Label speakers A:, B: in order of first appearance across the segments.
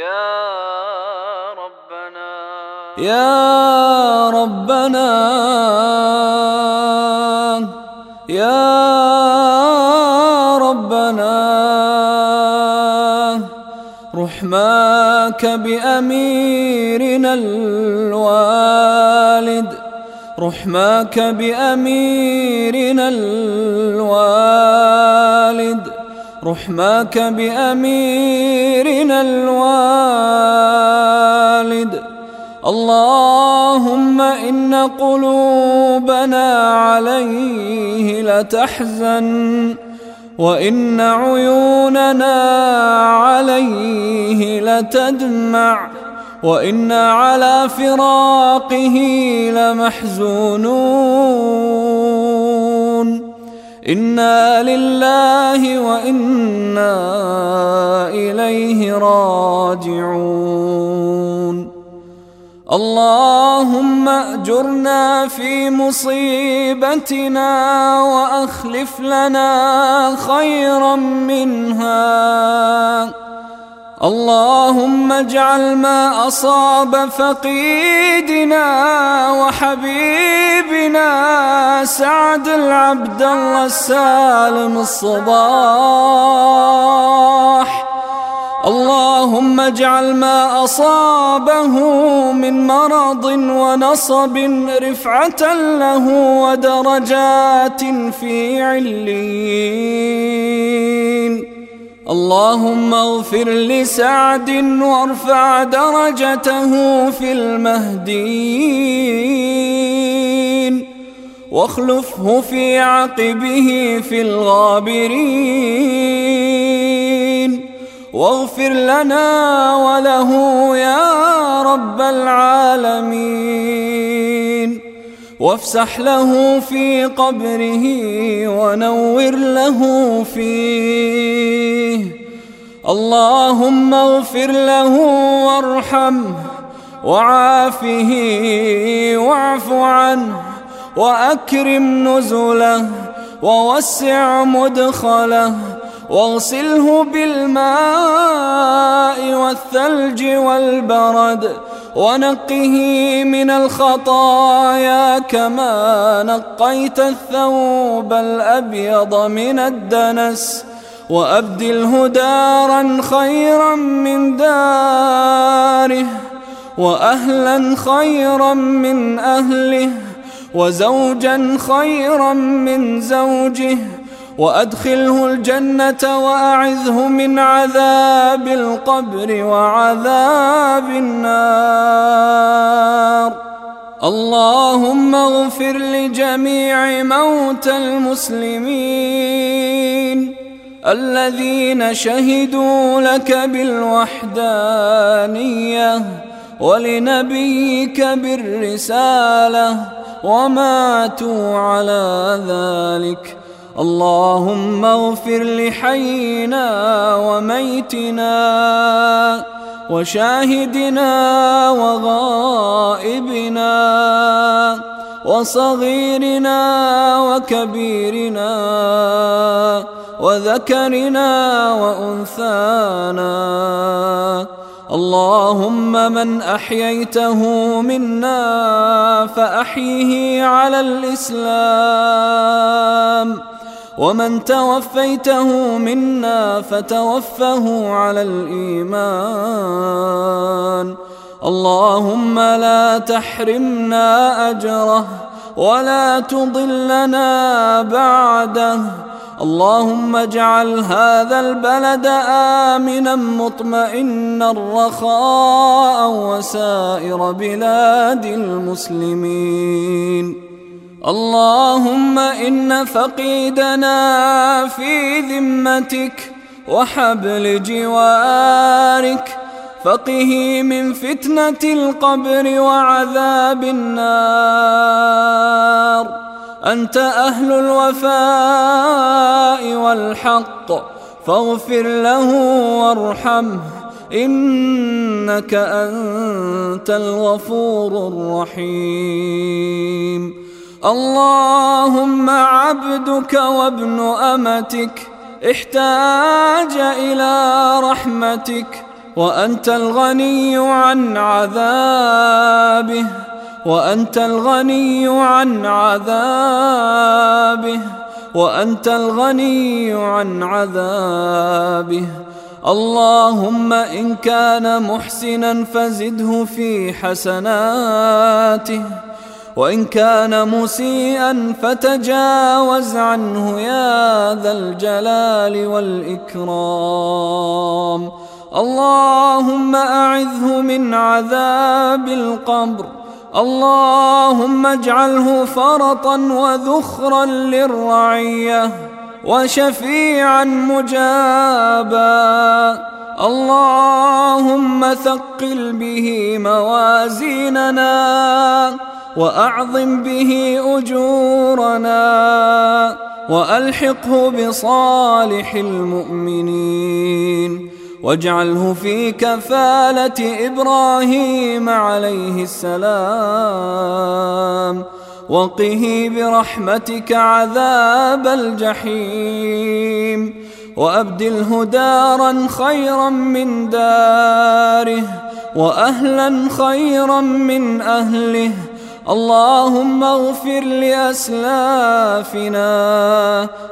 A: يا ربنا.
B: يا ربنا. يا ربنا. رحماك بأميرنا الوالد. رحماك بأميرنا الوالد. رحماك بأميرنا الوالد. اللهم إن قلوبنا عليه لتحزن وإن عيوننا عليه لتدمع وإن على فراقه لمحزونون. إنا لله وإنا إليه راجعون اللهم اجرنا في مصيبتنا واخلف لنا خيرا منها اللهم اجعل ما أصاب فقيدنا وحبيبنا سعد العبد الله السالم الصباح. اللهم اجعل ما أصابه من مرض ونصب رفعة له ودرجات في عليين اللهم اغفر لسعد وارفع درجته في المهديين واخلفه في عقبه في الغابرين واغفر لنا وله يا رب العالمين وافسح له في قبره ونور له فيه اللهم اغفر له وارحمه وعافه واعف عنه وأكرم نزله ووسع مدخله واغسله بالماء والثلج والبرد ونقه من الخطايا كما نقيت الثوب الأبيض من الدنس. وأبدله دارا خيرا من داره وأهلا خيرا من أهله وزوجا خيرا من زوجه وأدخله الجنة وأعذه من عذاب القبر وعذاب النار. اللهم اغفر لجميع موتى المسلمين. الذين شهدوا لك بالوحدانية ولنبيك بالرسالة وماتوا على ذلك. اللهم اغفر لحينا وميتنا وشاهدنا وغائبنا وصغيرنا وكبيرنا وذكرنا وأنثانا. اللهم من أحييته منا فأحيه على الإسلام. ومن توفيته منا فتوفه على الإيمان. اللهم لا تحرمنا أجره ولا تضلنا بعده. اللهم اجعل هذا البلد آمنا مطمئنا رخاء وسائر بلاد المسلمين. اللهم إن فقيدنا في ذمتك وحبل جوارك فقه من فتنة القبر وعذاب النار. أنت أهل الوفاء والحق فاغفر له وارحمه إنك أنت الغفور الرحيم. اللهم عبدك وابن أمتك احتاج إلى رحمتك وأنت الغني عن عذابه. وأنت الغني عن عذابه. وأنت الغني عن عذابه. اللهم إن كان محسنا فزده في حسناته. وإن كان مسيئا فتجاوز عنه يا ذا الجلال والإكرام. اللهم أعذه من عذاب القبر. اللهم اجعله فرطا وذخرا للرعية وشفيعا مجابا. اللهم ثقل به موازيننا وأعظم به أجورنا وألحقه بصالح المؤمنين. واجعله في كفالة إبراهيم عليه السلام. وقه برحمتك عذاب الجحيم. وأبدله دارا خيرا من داره وأهلا خيرا من أهله اللهم اغفر لأسلافنا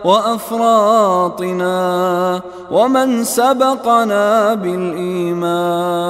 B: وأفراطنا ومن سبقنا بالإيمان.